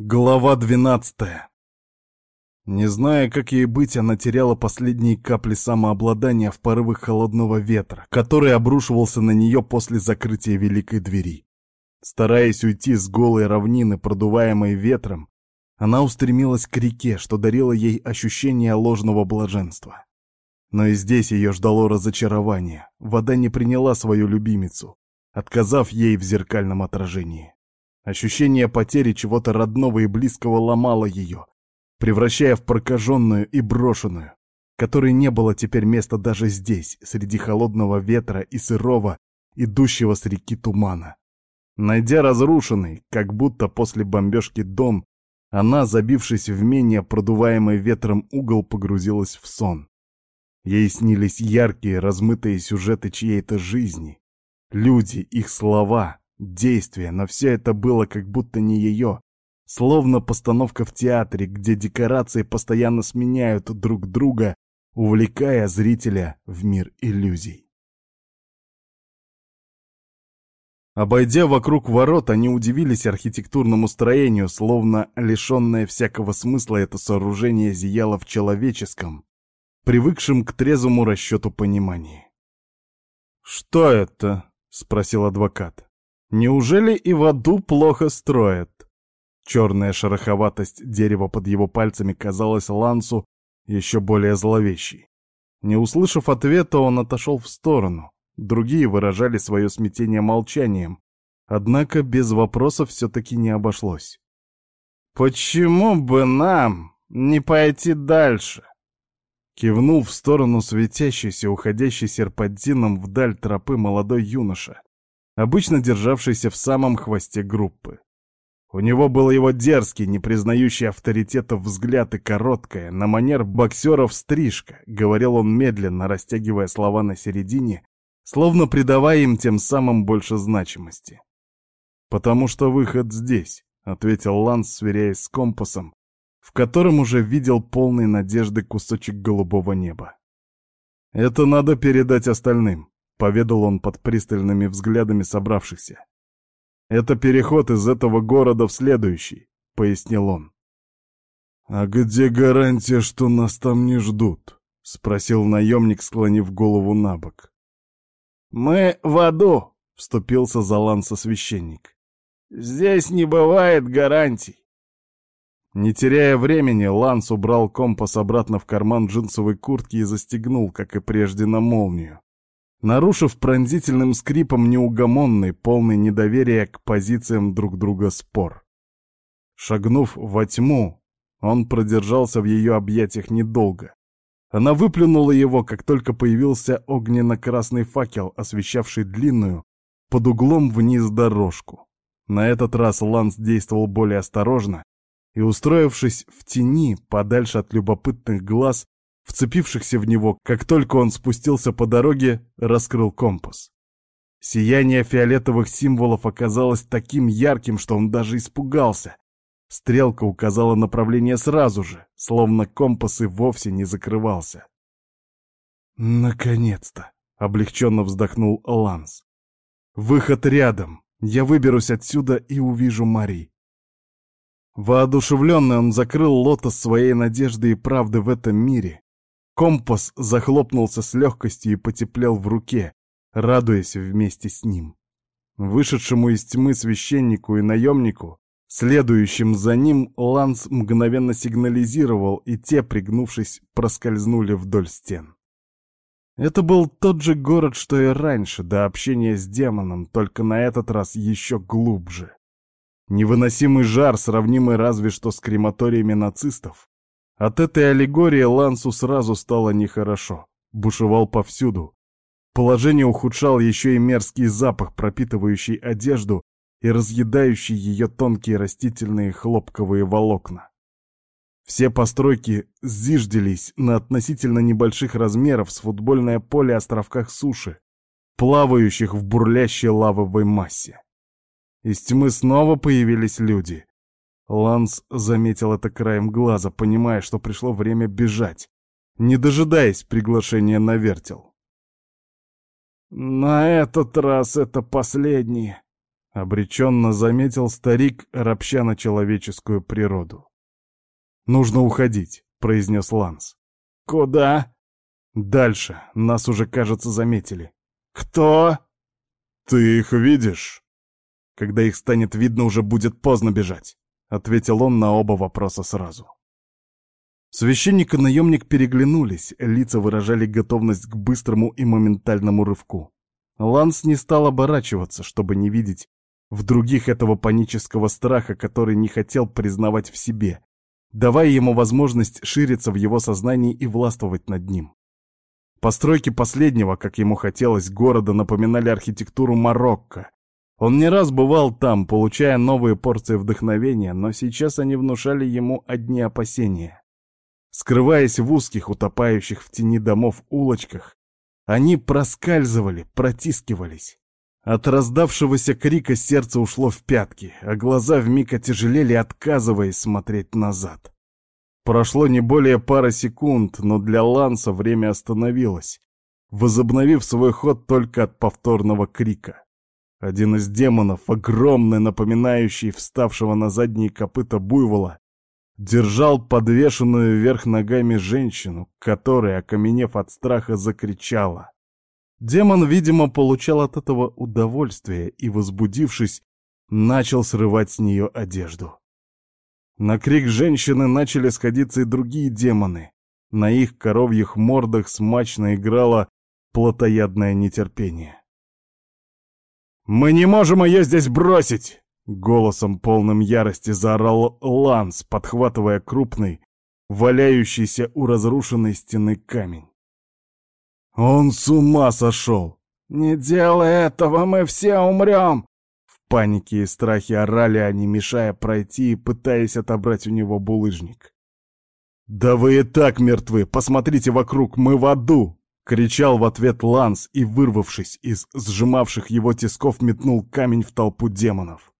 Глава двенадцатая. Не зная, как ей быть, она теряла последние капли самообладания в порывах холодного ветра, который обрушивался на нее после закрытия великой двери. Стараясь уйти с голой равнины, продуваемой ветром, она устремилась к реке, что дарило ей ощущение ложного блаженства. Но и здесь ее ждало разочарование. Вода не приняла свою любимицу, отказав ей в зеркальном отражении. Ощущение потери чего-то родного и близкого ломало ее, превращая в прокаженную и брошенную, которой не было теперь места даже здесь, среди холодного ветра и сырого, идущего с реки тумана. Найдя разрушенный, как будто после бомбежки дом, она, забившись в менее продуваемый ветром угол, погрузилась в сон. Ей снились яркие, размытые сюжеты чьей-то жизни. Люди, их слова, действие, но все это было как будто не ее. Словно постановка в театре, где декорации постоянно сменяют друг друга, увлекая зрителя в мир иллюзий. Обойдя вокруг ворот, они удивились архитектурному строению, словно лишенное всякого смысла это сооружение зияло в человеческом, привыкшем к трезвому расчету понимании. «Что это?» — спросил адвокат. Неужели и в аду плохо строят? Черная шероховатость дерева под его пальцами казалась Лансу еще более зловещей. Не услышав ответа, он отошел в сторону. Другие выражали свое смятение молчанием. Однако без вопросов все-таки не обошлось. «Почему бы нам не пойти дальше?» Кивнул в сторону светящейся, уходящей серпантином вдаль тропы молодой юноша обычно державшийся в самом хвосте группы. У него был его дерзкий, не признающий авторитетов взгляд и короткая, на манер боксеров стрижка, говорил он медленно, растягивая слова на середине, словно придавая им тем самым больше значимости. «Потому что выход здесь», — ответил Ланс, сверяясь с компасом, в котором уже видел полный надежды кусочек голубого неба. «Это надо передать остальным. — поведал он под пристальными взглядами собравшихся. «Это переход из этого города в следующий», — пояснил он. «А где гарантия, что нас там не ждут?» — спросил наемник, склонив голову на бок. «Мы в аду», — вступился за ланса священник. «Здесь не бывает гарантий». Не теряя времени, Ланс убрал компас обратно в карман джинсовой куртки и застегнул, как и прежде, на молнию нарушив пронзительным скрипом неугомонный, полный недоверия к позициям друг друга спор. Шагнув во тьму, он продержался в ее объятиях недолго. Она выплюнула его, как только появился огненно-красный факел, освещавший длинную, под углом вниз дорожку. На этот раз Ланс действовал более осторожно и, устроившись в тени, подальше от любопытных глаз, вцепившихся в него, как только он спустился по дороге, раскрыл компас. Сияние фиолетовых символов оказалось таким ярким, что он даже испугался. Стрелка указала направление сразу же, словно компас и вовсе не закрывался. «Наконец-то!» — облегченно вздохнул Ланс. «Выход рядом. Я выберусь отсюда и увижу Мари». Воодушевленный он закрыл лотос своей надежды и правды в этом мире Компас захлопнулся с легкостью и потеплел в руке, радуясь вместе с ним. Вышедшему из тьмы священнику и наемнику, следующим за ним, Ланс мгновенно сигнализировал, и те, пригнувшись, проскользнули вдоль стен. Это был тот же город, что и раньше, до общения с демоном, только на этот раз еще глубже. Невыносимый жар, сравнимый разве что с крематориями нацистов, от этой аллегории Лансу сразу стало нехорошо. Бушевал повсюду. Положение ухудшал еще и мерзкий запах, пропитывающий одежду и разъедающий ее тонкие растительные хлопковые волокна. Все постройки зиждились на относительно небольших размеров с футбольное поле островках суши, плавающих в бурлящей лавовой массе. Из тьмы снова появились люди. Ланс заметил это краем глаза, понимая, что пришло время бежать, не дожидаясь приглашения на вертел. «На этот раз это последнее», — обреченно заметил старик, ропща на человеческую природу. «Нужно уходить», — произнес Ланс. «Куда?» «Дальше. Нас уже, кажется, заметили». «Кто?» «Ты их видишь?» «Когда их станет видно, уже будет поздно бежать», — ответил он на оба вопроса сразу. Священник и наемник переглянулись, лица выражали готовность к быстрому и моментальному рывку. Ланс не стал оборачиваться, чтобы не видеть в других этого панического страха, который не хотел признавать в себе, давая ему возможность шириться в его сознании и властвовать над ним. Постройки последнего, как ему хотелось, города напоминали архитектуру Марокко. Он не раз бывал там, получая новые порции вдохновения, но сейчас они внушали ему одни опасения. Скрываясь в узких, утопающих в тени домов улочках, они проскальзывали, протискивались. От раздавшегося крика сердце ушло в пятки, а глаза вмиг отяжелели, отказываясь смотреть назад. Прошло не более пары секунд, но для Ланса время остановилось, возобновив свой ход только от повторного крика. Один из демонов, огромный, напоминающий вставшего на задние копыта буйвола, держал подвешенную вверх ногами женщину, которая, окаменев от страха, закричала. Демон, видимо, получал от этого удовольствие и, возбудившись, начал срывать с нее одежду. На крик женщины начали сходиться и другие демоны. На их коровьих мордах смачно играло плотоядное нетерпение. «Мы не можем ее здесь бросить!» Голосом полным ярости заорал Ланс, подхватывая крупный, валяющийся у разрушенной стены камень. Он с ума сошел! «Не делай этого, мы все умрем!» панике и страхе орали они, мешая пройти и пытаясь отобрать у него булыжник. «Да вы и так мертвы! Посмотрите вокруг, мы в аду!» — кричал в ответ Ланс и, вырвавшись из сжимавших его тисков, метнул камень в толпу демонов.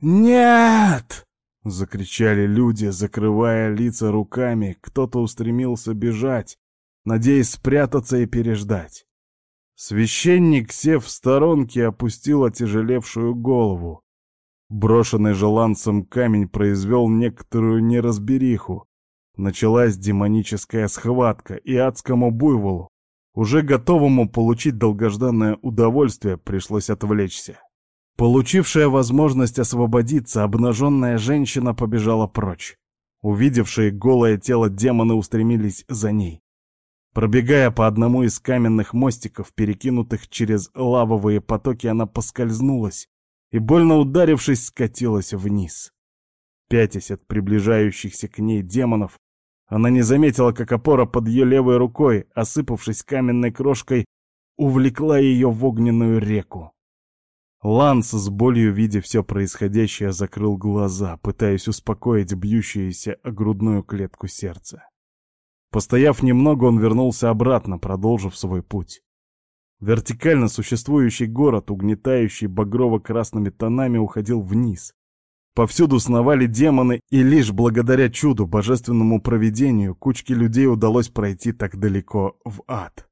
«Нет!» — закричали люди, закрывая лица руками. Кто-то устремился бежать, надеясь спрятаться и переждать. Священник, сев в сторонке, опустил отяжелевшую голову. Брошенный желанцем камень произвел некоторую неразбериху. Началась демоническая схватка, и адскому буйволу, уже готовому получить долгожданное удовольствие, пришлось отвлечься. Получившая возможность освободиться, обнаженная женщина побежала прочь. Увидевшие голое тело демоны устремились за ней. Пробегая по одному из каменных мостиков, перекинутых через лавовые потоки, она поскользнулась и, больно ударившись, скатилась вниз. Пятясь от приближающихся к ней демонов, она не заметила, как опора под ее левой рукой, осыпавшись каменной крошкой, увлекла ее в огненную реку. Ланс, с болью видя все происходящее, закрыл глаза, пытаясь успокоить бьющееся о грудную клетку сердца. Постояв немного, он вернулся обратно, продолжив свой путь. Вертикально существующий город, угнетающий багрово-красными тонами, уходил вниз. Повсюду сновали демоны, и лишь благодаря чуду, божественному провидению, кучке людей удалось пройти так далеко в ад.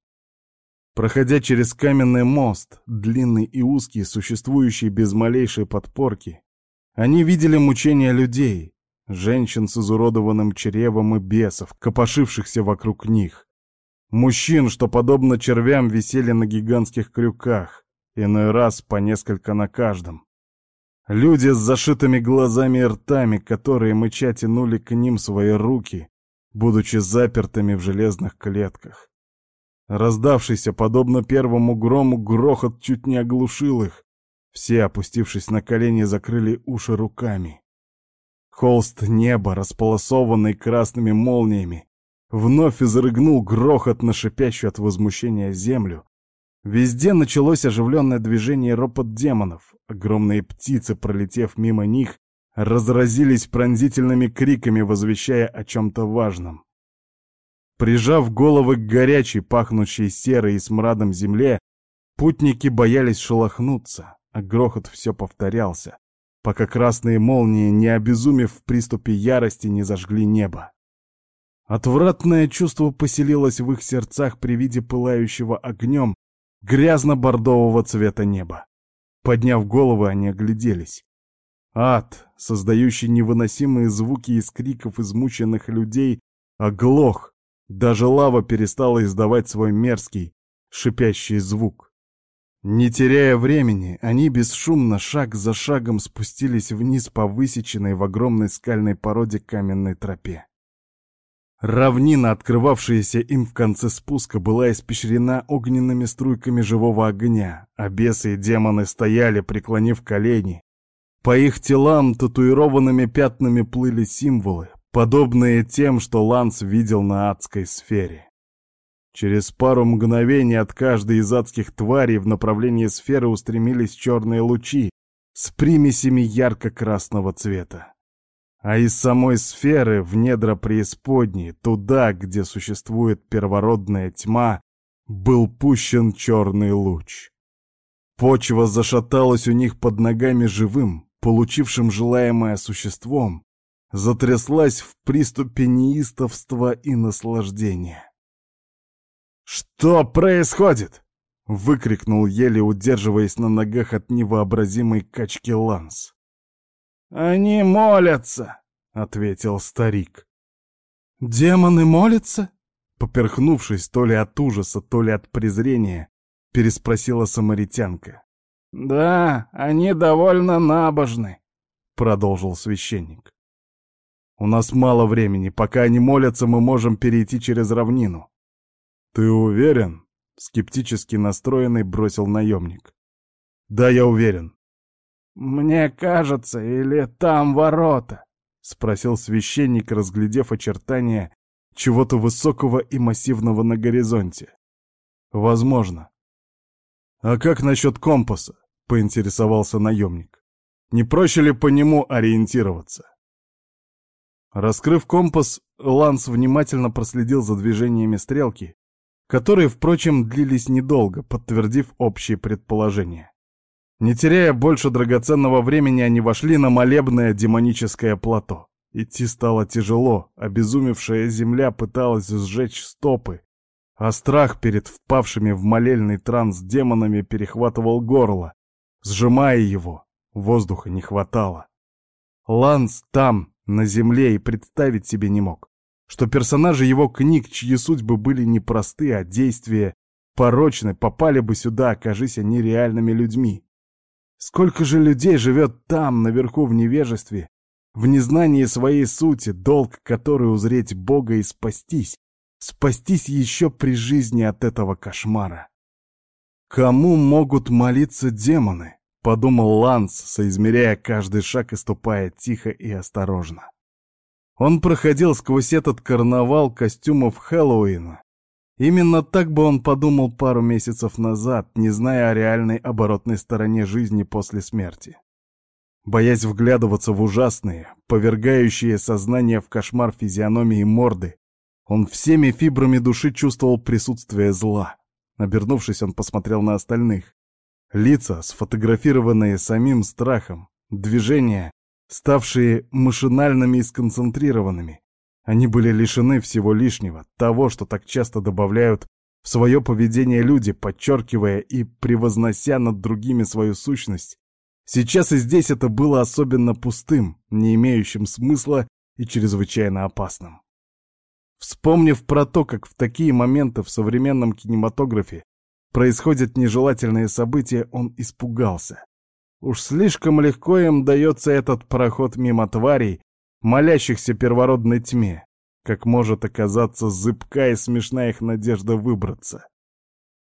Проходя через каменный мост, длинный и узкий, существующий без малейшей подпорки, они видели мучения людей, женщин с изуродованным чревом и бесов, копошившихся вокруг них. Мужчин, что, подобно червям, висели на гигантских крюках, иной раз по несколько на каждом. Люди с зашитыми глазами и ртами, которые мыча тянули к ним свои руки, будучи запертыми в железных клетках. Раздавшийся, подобно первому грому, грохот чуть не оглушил их. Все, опустившись на колени, закрыли уши руками. Холст неба, располосованный красными молниями, вновь изрыгнул грохот на шипящую от возмущения землю. Везде началось оживленное движение ропот демонов. Огромные птицы, пролетев мимо них, разразились пронзительными криками, возвещая о чем-то важном. Прижав головы к горячей, пахнущей серой и смрадом земле, путники боялись шелохнуться, а грохот все повторялся, пока красные молнии, не обезумев в приступе ярости, не зажгли небо. Отвратное чувство поселилось в их сердцах при виде пылающего огнем грязно-бордового цвета неба. Подняв головы, они огляделись. Ад, создающий невыносимые звуки из криков измученных людей, оглох. Даже лава перестала издавать свой мерзкий, шипящий звук. Не теряя времени, они бесшумно, шаг за шагом спустились вниз по высеченной в огромной скальной породе каменной тропе. Равнина, открывавшаяся им в конце спуска, была испещрена огненными струйками живого огня, а бесы и демоны стояли, преклонив колени. По их телам татуированными пятнами плыли символы, подобные тем, что Ланс видел на адской сфере. Через пару мгновений от каждой из адских тварей в направлении сферы устремились черные лучи с примесями ярко-красного цвета. А из самой сферы в недра преисподней, туда, где существует первородная тьма, был пущен черный луч. Почва зашаталась у них под ногами живым, получившим желаемое существом, затряслась в приступе неистовства и наслаждения. «Что происходит?» — выкрикнул, еле удерживаясь на ногах от невообразимой качки Ланс. «Они молятся», — ответил старик. «Демоны молятся?» Поперхнувшись то ли от ужаса, то ли от презрения, переспросила самаритянка. «Да, они довольно набожны», — продолжил священник. «У нас мало времени. Пока они молятся, мы можем перейти через равнину». «Ты уверен?» — скептически настроенный бросил наемник. «Да, я уверен. «Мне кажется, или там ворота?» — спросил священник, разглядев очертания чего-то высокого и массивного на горизонте. «Возможно». «А как насчет компаса?» — поинтересовался наемник. «Не проще ли по нему ориентироваться?» Раскрыв компас, Ланс внимательно проследил за движениями стрелки, которые, впрочем, длились недолго, подтвердив общие предположения. Не теряя больше драгоценного времени, они вошли на молебное демоническое плато. Идти стало тяжело, обезумевшая земля пыталась сжечь стопы, а страх перед впавшими в молельный транс демонами перехватывал горло, сжимая его, воздуха не хватало. Ланс там, на земле, и представить себе не мог, что персонажи его книг, чьи судьбы были непросты, а действия порочны, попали бы сюда, окажись они реальными людьми. Сколько же людей живет там, наверху в невежестве, в незнании своей сути, долг которой узреть Бога и спастись, спастись еще при жизни от этого кошмара. «Кому могут молиться демоны?» — подумал Ланс, соизмеряя каждый шаг и ступая тихо и осторожно. Он проходил сквозь этот карнавал костюмов Хэллоуина, Именно так бы он подумал пару месяцев назад, не зная о реальной оборотной стороне жизни после смерти. Боясь вглядываться в ужасные, повергающие сознание в кошмар физиономии морды, он всеми фибрами души чувствовал присутствие зла. Обернувшись, он посмотрел на остальных. Лица, сфотографированные самим страхом, движения, ставшие машинальными и сконцентрированными, они были лишены всего лишнего, того, что так часто добавляют в свое поведение люди, подчеркивая и превознося над другими свою сущность. Сейчас и здесь это было особенно пустым, не имеющим смысла и чрезвычайно опасным. Вспомнив про то, как в такие моменты в современном кинематографе происходят нежелательные события, он испугался. Уж слишком легко им дается этот проход мимо тварей, молящихся первородной тьме, как может оказаться зыбка и смешна их надежда выбраться.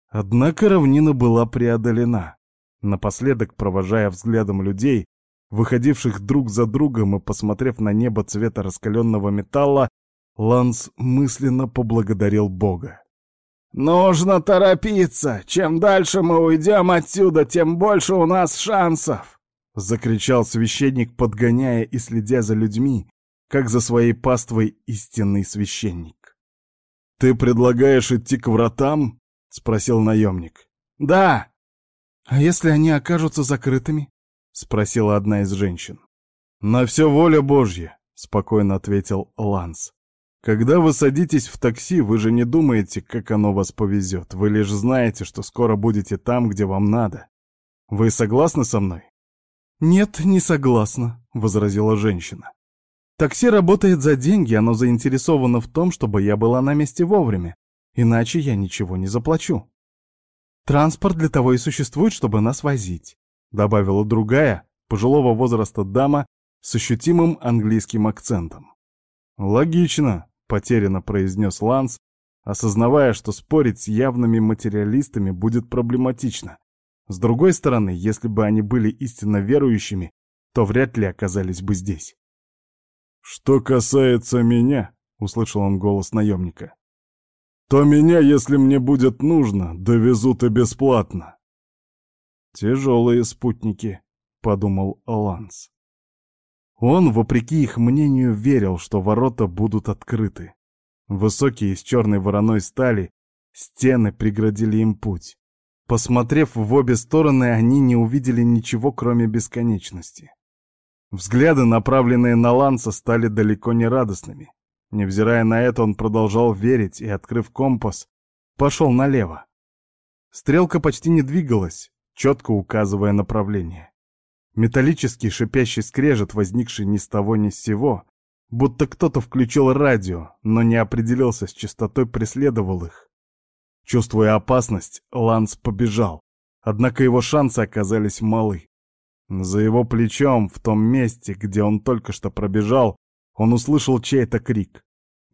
Однако равнина была преодолена. Напоследок, провожая взглядом людей, выходивших друг за другом и посмотрев на небо цвета раскаленного металла, Ланс мысленно поблагодарил Бога. «Нужно торопиться! Чем дальше мы уйдем отсюда, тем больше у нас шансов!» — закричал священник, подгоняя и следя за людьми, как за своей паствой истинный священник. «Ты предлагаешь идти к вратам?» — спросил наемник. «Да». «А если они окажутся закрытыми?» — спросила одна из женщин. «На все воля Божья», — спокойно ответил Ланс. «Когда вы садитесь в такси, вы же не думаете, как оно вас повезет. Вы лишь знаете, что скоро будете там, где вам надо. Вы согласны со мной?» «Нет, не согласна», — возразила женщина. «Такси работает за деньги, оно заинтересовано в том, чтобы я была на месте вовремя, иначе я ничего не заплачу. Транспорт для того и существует, чтобы нас возить», — добавила другая, пожилого возраста дама с ощутимым английским акцентом. «Логично», — потерянно произнес Ланс, осознавая, что спорить с явными материалистами будет проблематично. С другой стороны, если бы они были истинно верующими, то вряд ли оказались бы здесь. «Что касается меня», — услышал он голос наемника, «то меня, если мне будет нужно, довезут и бесплатно». «Тяжелые спутники», — подумал Ланс. Он, вопреки их мнению, верил, что ворота будут открыты. Высокие из черной вороной стали, стены преградили им путь. Посмотрев в обе стороны, они не увидели ничего, кроме бесконечности. Взгляды, направленные на Ланса, стали далеко не радостными. Невзирая на это, он продолжал верить и, открыв компас, пошел налево. Стрелка почти не двигалась, четко указывая направление. Металлический шипящий скрежет, возникший ни с того ни с сего, будто кто-то включил радио, но не определился с частотой, преследовал их. Чувствуя опасность, Ланс побежал, однако его шансы оказались малы. За его плечом, в том месте, где он только что пробежал, он услышал чей-то крик.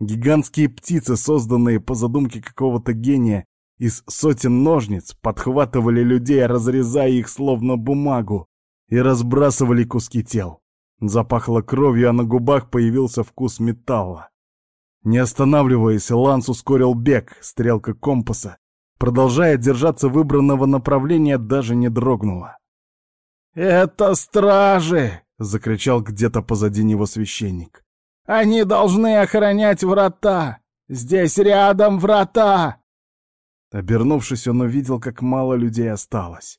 Гигантские птицы, созданные по задумке какого-то гения, из сотен ножниц подхватывали людей, разрезая их словно бумагу, и разбрасывали куски тел. Запахло кровью, а на губах появился вкус металла. Не останавливаясь, Ланс ускорил бег, стрелка компаса, продолжая держаться выбранного направления, даже не дрогнула. «Это стражи!» — закричал где-то позади него священник. «Они должны охранять врата! Здесь рядом врата!» Обернувшись, он увидел, как мало людей осталось.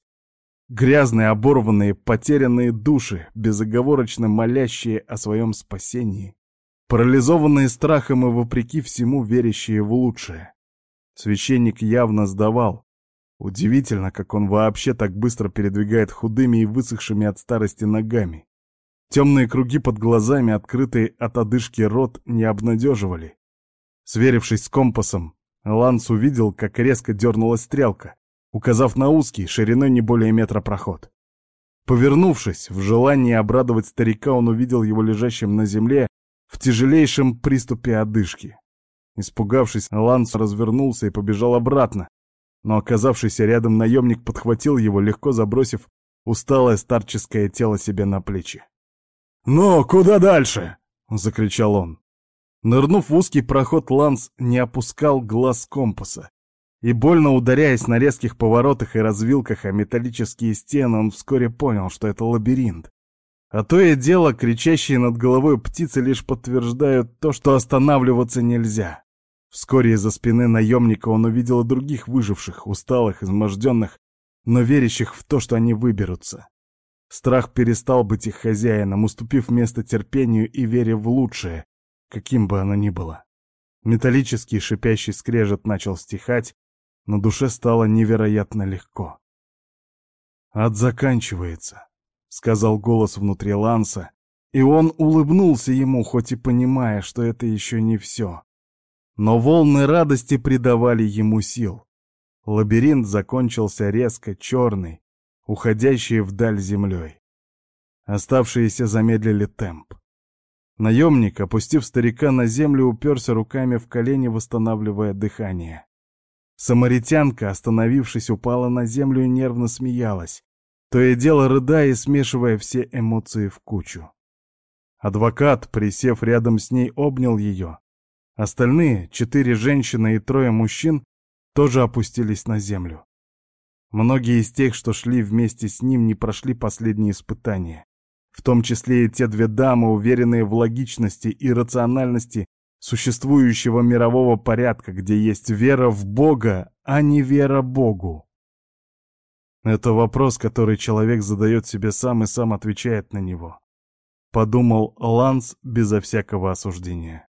Грязные, оборванные, потерянные души, безоговорочно молящие о своем спасении, парализованные страхом и вопреки всему верящие в лучшее. Священник явно сдавал. Удивительно, как он вообще так быстро передвигает худыми и высохшими от старости ногами. Темные круги под глазами, открытые от одышки рот, не обнадеживали. Сверившись с компасом, Ланс увидел, как резко дернулась стрелка указав на узкий, шириной не более метра проход. Повернувшись, в желании обрадовать старика, он увидел его лежащим на земле в тяжелейшем приступе одышки. Испугавшись, Ланс развернулся и побежал обратно, но оказавшийся рядом наемник подхватил его, легко забросив усталое старческое тело себе на плечи. «Ну, куда дальше?» — закричал он. Нырнув в узкий проход, Ланс не опускал глаз компаса, и больно ударяясь на резких поворотах и развилках о металлические стены, он вскоре понял, что это лабиринт. А то и дело, кричащие над головой птицы лишь подтверждают то, что останавливаться нельзя. Вскоре из-за спины наемника он увидел других выживших, усталых, изможденных, но верящих в то, что они выберутся. Страх перестал быть их хозяином, уступив место терпению и вере в лучшее, каким бы оно ни было. Металлический шипящий скрежет начал стихать, на душе стало невероятно легко. «Ад заканчивается», — сказал голос внутри Ланса, и он улыбнулся ему, хоть и понимая, что это еще не все. Но волны радости придавали ему сил. Лабиринт закончился резко черный, уходящий вдаль землей. Оставшиеся замедлили темп. Наемник, опустив старика на землю, уперся руками в колени, восстанавливая дыхание. Самаритянка, остановившись, упала на землю и нервно смеялась, то и дело рыдая и смешивая все эмоции в кучу. Адвокат, присев рядом с ней, обнял ее. Остальные, четыре женщины и трое мужчин, тоже опустились на землю. Многие из тех, что шли вместе с ним, не прошли последние испытания. В том числе и те две дамы, уверенные в логичности и рациональности существующего мирового порядка, где есть вера в Бога, а не вера Богу? Это вопрос, который человек задает себе сам и сам отвечает на него. Подумал Ланс безо всякого осуждения.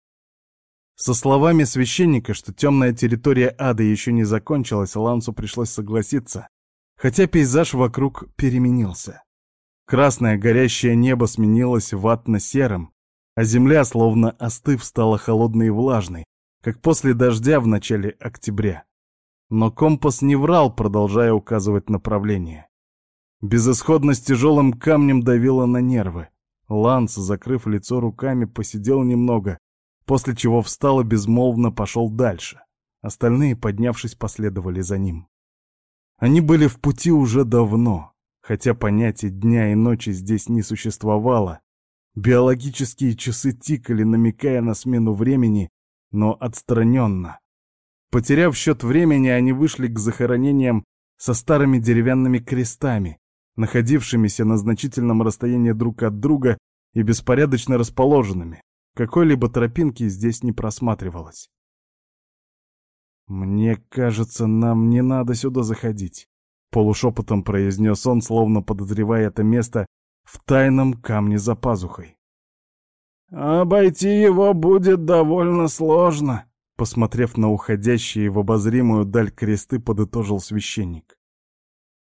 Со словами священника, что темная территория ада еще не закончилась, Лансу пришлось согласиться, хотя пейзаж вокруг переменился. Красное горящее небо сменилось ватно-серым, а земля, словно остыв, стала холодной и влажной, как после дождя в начале октября. Но компас не врал, продолжая указывать направление. Безысходность тяжелым камнем давила на нервы. Ланс, закрыв лицо руками, посидел немного, после чего встал и безмолвно пошел дальше. Остальные, поднявшись, последовали за ним. Они были в пути уже давно, хотя понятия дня и ночи здесь не существовало. Биологические часы тикали, намекая на смену времени, но отстраненно. Потеряв счет времени, они вышли к захоронениям со старыми деревянными крестами, находившимися на значительном расстоянии друг от друга и беспорядочно расположенными. Какой-либо тропинки здесь не просматривалось. «Мне кажется, нам не надо сюда заходить», — полушепотом произнес он, словно подозревая это место в тайном камне за пазухой. «Обойти его будет довольно сложно», — посмотрев на уходящие в обозримую даль кресты, подытожил священник.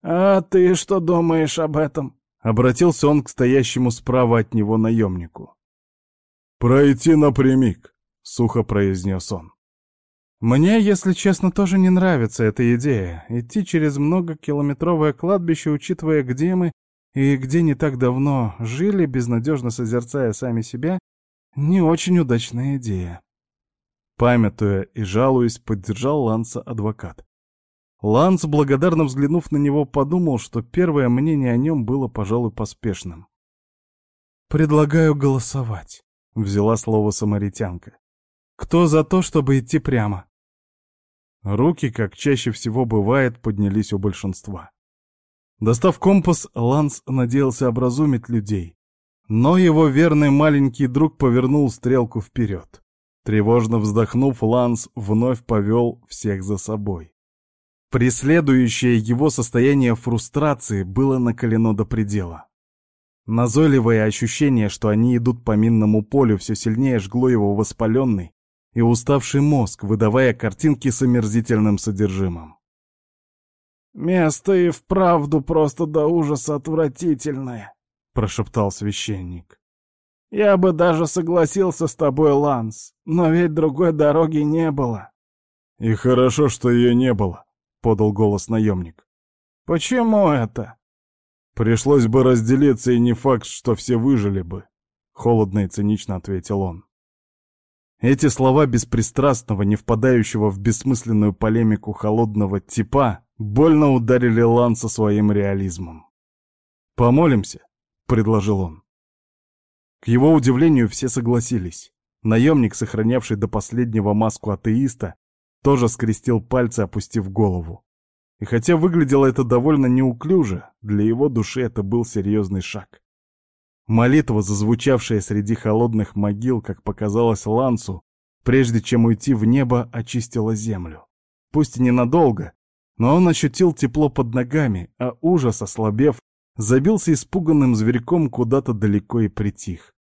«А ты что думаешь об этом?» — обратился он к стоящему справа от него наемнику. «Пройти напрямик», — сухо произнес он. Мне, если честно, тоже не нравится эта идея. Идти через многокилометровое кладбище, учитывая, где мы и где не так давно жили, безнадежно созерцая сами себя, не очень удачная идея. Памятуя и жалуясь, поддержал Ланса адвокат. Ланс, благодарно взглянув на него, подумал, что первое мнение о нем было, пожалуй, поспешным. «Предлагаю голосовать», — взяла слово самаритянка. Кто за то, чтобы идти прямо? Руки, как чаще всего бывает, поднялись у большинства. Достав компас, Ланс надеялся образумить людей. Но его верный маленький друг повернул стрелку вперед. Тревожно вздохнув, Ланс вновь повел всех за собой. Преследующее его состояние фрустрации было накалено до предела. Назойливое ощущение, что они идут по минному полю, все сильнее жгло его воспаленный, и уставший мозг, выдавая картинки с омерзительным содержимым. «Место и вправду просто до ужаса отвратительное», — прошептал священник. «Я бы даже согласился с тобой, Ланс, но ведь другой дороги не было». «И хорошо, что ее не было», — подал голос наемник. «Почему это?» «Пришлось бы разделиться, и не факт, что все выжили бы», — холодно и цинично ответил он. Эти слова беспристрастного, не впадающего в бессмысленную полемику холодного типа, больно ударили Ланса своим реализмом. «Помолимся», — предложил он. К его удивлению все согласились. Наемник, сохранявший до последнего маску атеиста, тоже скрестил пальцы, опустив голову. И хотя выглядело это довольно неуклюже, для его души это был серьезный шаг. Молитва, зазвучавшая среди холодных могил, как показалось Лансу, прежде чем уйти в небо, очистила землю. Пусть и ненадолго, но он ощутил тепло под ногами, а ужас, ослабев, забился испуганным зверьком куда-то далеко и притих.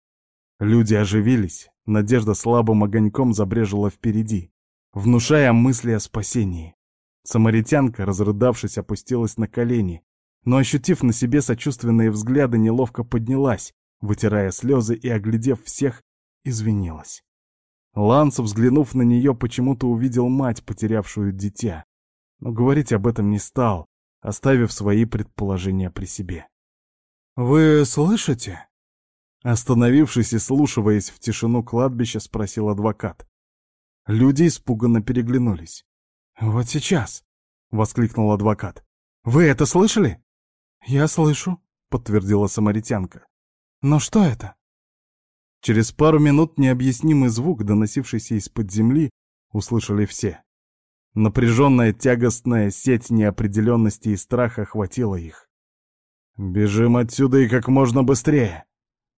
Люди оживились, надежда слабым огоньком забрежила впереди, внушая мысли о спасении. Самаритянка, разрыдавшись, опустилась на колени, но, ощутив на себе сочувственные взгляды, неловко поднялась, вытирая слезы и, оглядев всех, извинилась. Ланс, взглянув на нее, почему-то увидел мать, потерявшую дитя, но говорить об этом не стал, оставив свои предположения при себе. «Вы слышите?» Остановившись и слушаясь в тишину кладбища, спросил адвокат. Люди испуганно переглянулись. «Вот сейчас!» — воскликнул адвокат. «Вы это слышали?» «Я слышу», — подтвердила самаритянка. «Но что это?» Через пару минут необъяснимый звук, доносившийся из-под земли, услышали все. Напряженная тягостная сеть неопределенности и страха охватила их. «Бежим отсюда и как можно быстрее!»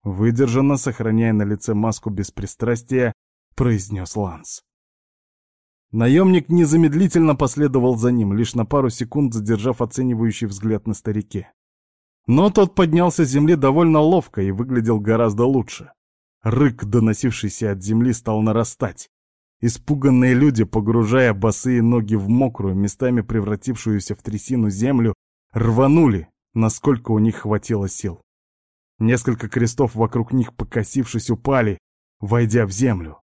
Выдержанно, сохраняя на лице маску беспристрастия, произнес Ланс. Наемник незамедлительно последовал за ним, лишь на пару секунд задержав оценивающий взгляд на старике. Но тот поднялся с земли довольно ловко и выглядел гораздо лучше. Рык, доносившийся от земли, стал нарастать. Испуганные люди, погружая босые ноги в мокрую, местами превратившуюся в трясину землю, рванули, насколько у них хватило сил. Несколько крестов вокруг них, покосившись, упали, войдя в землю.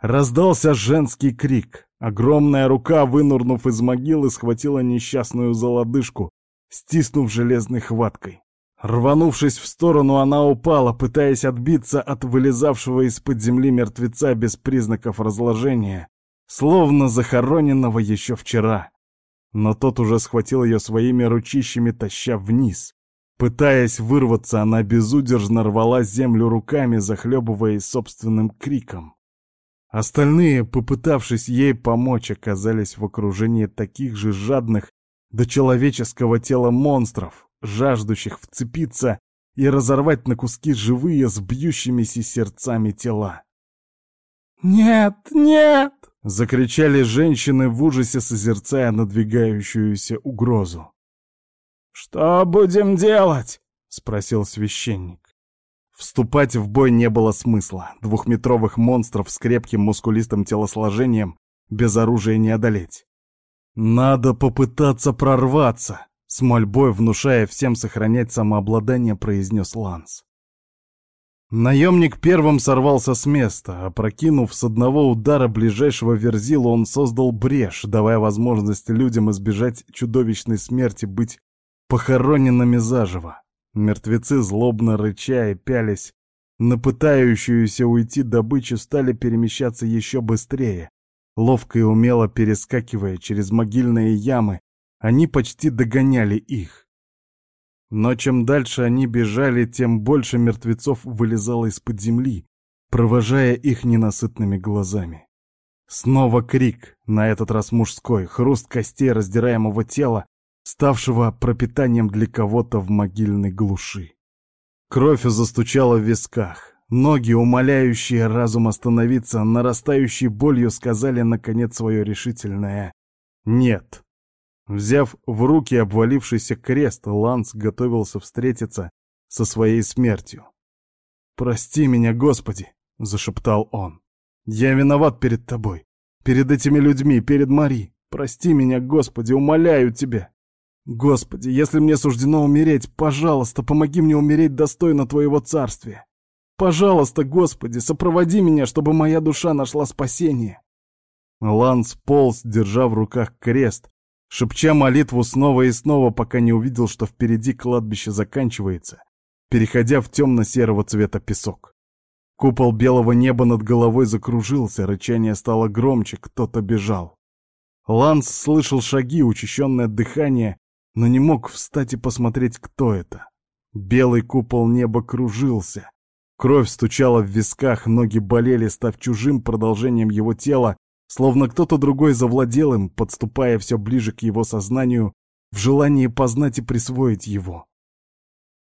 Раздался женский крик. Огромная рука, вынурнув из могилы, схватила несчастную за лодыжку, стиснув железной хваткой. Рванувшись в сторону, она упала, пытаясь отбиться от вылезавшего из-под земли мертвеца без признаков разложения, словно захороненного еще вчера. Но тот уже схватил ее своими ручищами, таща вниз. Пытаясь вырваться, она безудержно рвала землю руками, захлебываясь собственным криком. Остальные, попытавшись ей помочь, оказались в окружении таких же жадных до человеческого тела монстров, жаждущих вцепиться и разорвать на куски живые с бьющимися сердцами тела. «Нет, нет!» — закричали женщины в ужасе, созерцая надвигающуюся угрозу. «Что будем делать?» — спросил священник. Вступать в бой не было смысла. Двухметровых монстров с крепким мускулистым телосложением без оружия не одолеть. «Надо попытаться прорваться», — с мольбой внушая всем сохранять самообладание, произнес Ланс. Наемник первым сорвался с места, опрокинув с одного удара ближайшего верзила, он создал брешь, давая возможность людям избежать чудовищной смерти, быть похороненными заживо. Мертвецы, злобно рыча и пялись, на пытающуюся уйти добычу стали перемещаться еще быстрее. Ловко и умело перескакивая через могильные ямы, они почти догоняли их. Но чем дальше они бежали, тем больше мертвецов вылезало из-под земли, провожая их ненасытными глазами. Снова крик, на этот раз мужской, хруст костей раздираемого тела, ставшего пропитанием для кого-то в могильной глуши. Кровь застучала в висках. Ноги, умоляющие разум остановиться, нарастающей болью сказали наконец свое решительное «нет». Взяв в руки обвалившийся крест, Ланс готовился встретиться со своей смертью. «Прости меня, Господи!» — зашептал он. «Я виноват перед тобой, перед этими людьми, перед Мари. Прости меня, Господи, умоляю тебя!» Господи, если мне суждено умереть, пожалуйста, помоги мне умереть достойно Твоего царствия. Пожалуйста, Господи, сопроводи меня, чтобы моя душа нашла спасение. Ланс полз, держа в руках крест, шепча молитву снова и снова, пока не увидел, что впереди кладбище заканчивается, переходя в темно-серого цвета песок. Купол белого неба над головой закружился, рычание стало громче, кто-то бежал. Ланс слышал шаги, учащенное дыхание, но не мог встать и посмотреть, кто это. Белый купол неба кружился. Кровь стучала в висках, ноги болели, став чужим продолжением его тела, словно кто-то другой завладел им, подступая все ближе к его сознанию в желании познать и присвоить его.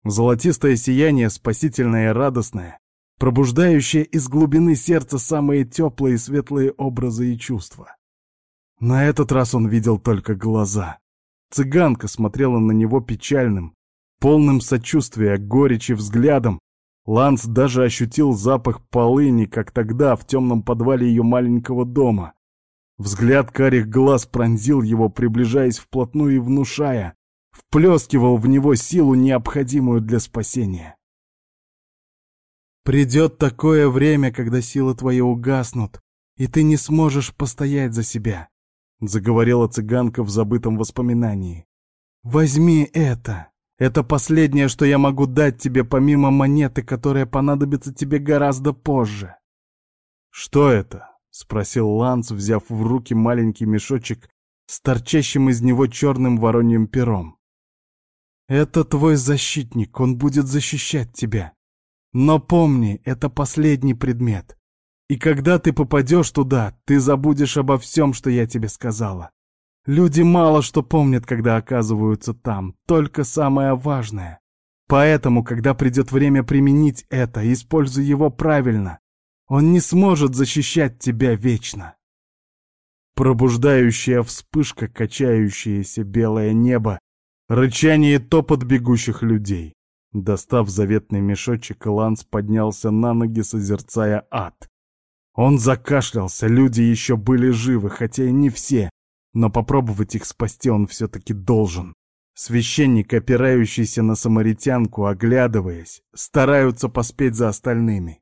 Золотистое сияние, спасительное и радостное, пробуждающее из глубины сердца самые теплые и светлые образы и чувства. На этот раз он видел только глаза. Цыганка смотрела на него печальным, полным сочувствия, горечи взглядом. Ланс даже ощутил запах полыни, как тогда в темном подвале ее маленького дома. Взгляд карих глаз пронзил его, приближаясь вплотную и внушая, вплескивал в него силу, необходимую для спасения. «Придет такое время, когда силы твои угаснут, и ты не сможешь постоять за себя. — заговорила цыганка в забытом воспоминании. «Возьми это. Это последнее, что я могу дать тебе, помимо монеты, которая понадобится тебе гораздо позже». «Что это?» — спросил Ланс, взяв в руки маленький мешочек с торчащим из него черным вороньим пером. «Это твой защитник, он будет защищать тебя. Но помни, это последний предмет. И когда ты попадешь туда, ты забудешь обо всем, что я тебе сказала. Люди мало что помнят, когда оказываются там, только самое важное. Поэтому, когда придет время применить это, используй его правильно. Он не сможет защищать тебя вечно. Пробуждающая вспышка, качающееся белое небо, рычание и топот бегущих людей. Достав заветный мешочек, Ланс поднялся на ноги, созерцая ад. Он закашлялся, люди еще были живы, хотя и не все, но попробовать их спасти он все-таки должен. Священник, опирающийся на самаритянку, оглядываясь, стараются поспеть за остальными.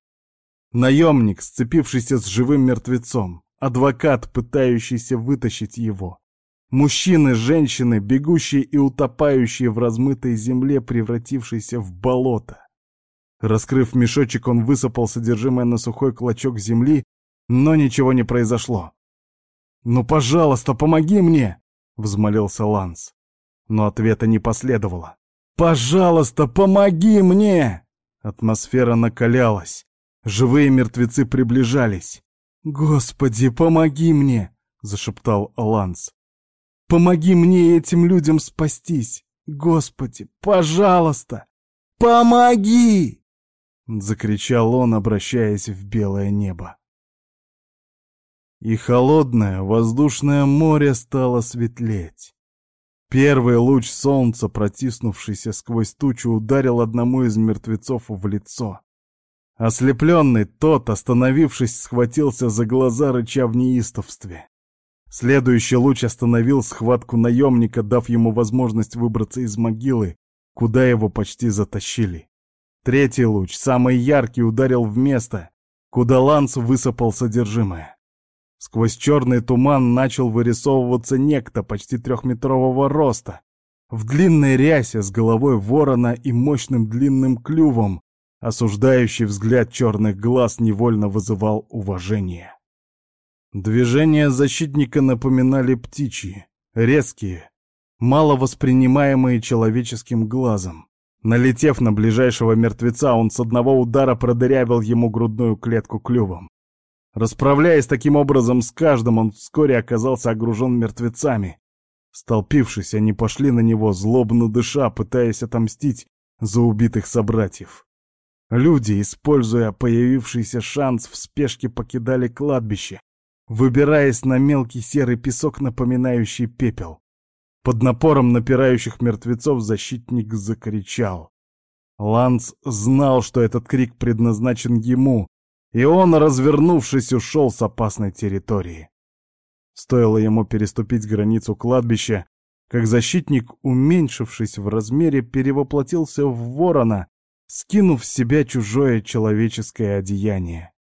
Наемник, сцепившийся с живым мертвецом, адвокат, пытающийся вытащить его. Мужчины, женщины, бегущие и утопающие в размытой земле, превратившейся в болото. Раскрыв мешочек, он высыпал содержимое на сухой клочок земли, но ничего не произошло. «Ну, пожалуйста, помоги мне!» — взмолился Ланс. Но ответа не последовало. «Пожалуйста, помоги мне!» Атмосфера накалялась. Живые мертвецы приближались. «Господи, помоги мне!» — зашептал Ланс. «Помоги мне этим людям спастись! Господи, пожалуйста! Помоги!» — закричал он, обращаясь в белое небо. И холодное воздушное море стало светлеть. Первый луч солнца, протиснувшийся сквозь тучу, ударил одному из мертвецов в лицо. Ослепленный тот, остановившись, схватился за глаза, рыча в неистовстве. Следующий луч остановил схватку наемника, дав ему возможность выбраться из могилы, куда его почти затащили. Третий луч, самый яркий, ударил в место, куда Ланс высыпал содержимое. Сквозь черный туман начал вырисовываться некто почти трехметрового роста, в длинной рясе с головой ворона и мощным длинным клювом, осуждающий взгляд черных глаз невольно вызывал уважение. Движения защитника напоминали птичьи, резкие, мало воспринимаемые человеческим глазом. Налетев на ближайшего мертвеца, он с одного удара продырявил ему грудную клетку клювом. Расправляясь таким образом с каждым, он вскоре оказался окружен мертвецами. Столпившись, они пошли на него, злобно дыша, пытаясь отомстить за убитых собратьев. Люди, используя появившийся шанс, в спешке покидали кладбище, выбираясь на мелкий серый песок, напоминающий пепел. Под напором напирающих мертвецов защитник закричал. Ланс знал, что этот крик предназначен ему, и он, развернувшись, ушел с опасной территории. Стоило ему переступить границу кладбища, как защитник, уменьшившись в размере, перевоплотился в ворона, скинув с себя чужое человеческое одеяние.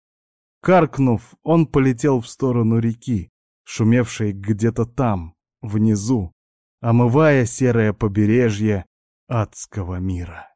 Каркнув, он полетел в сторону реки, шумевшей где-то там, внизу, омывая серое побережье адского мира.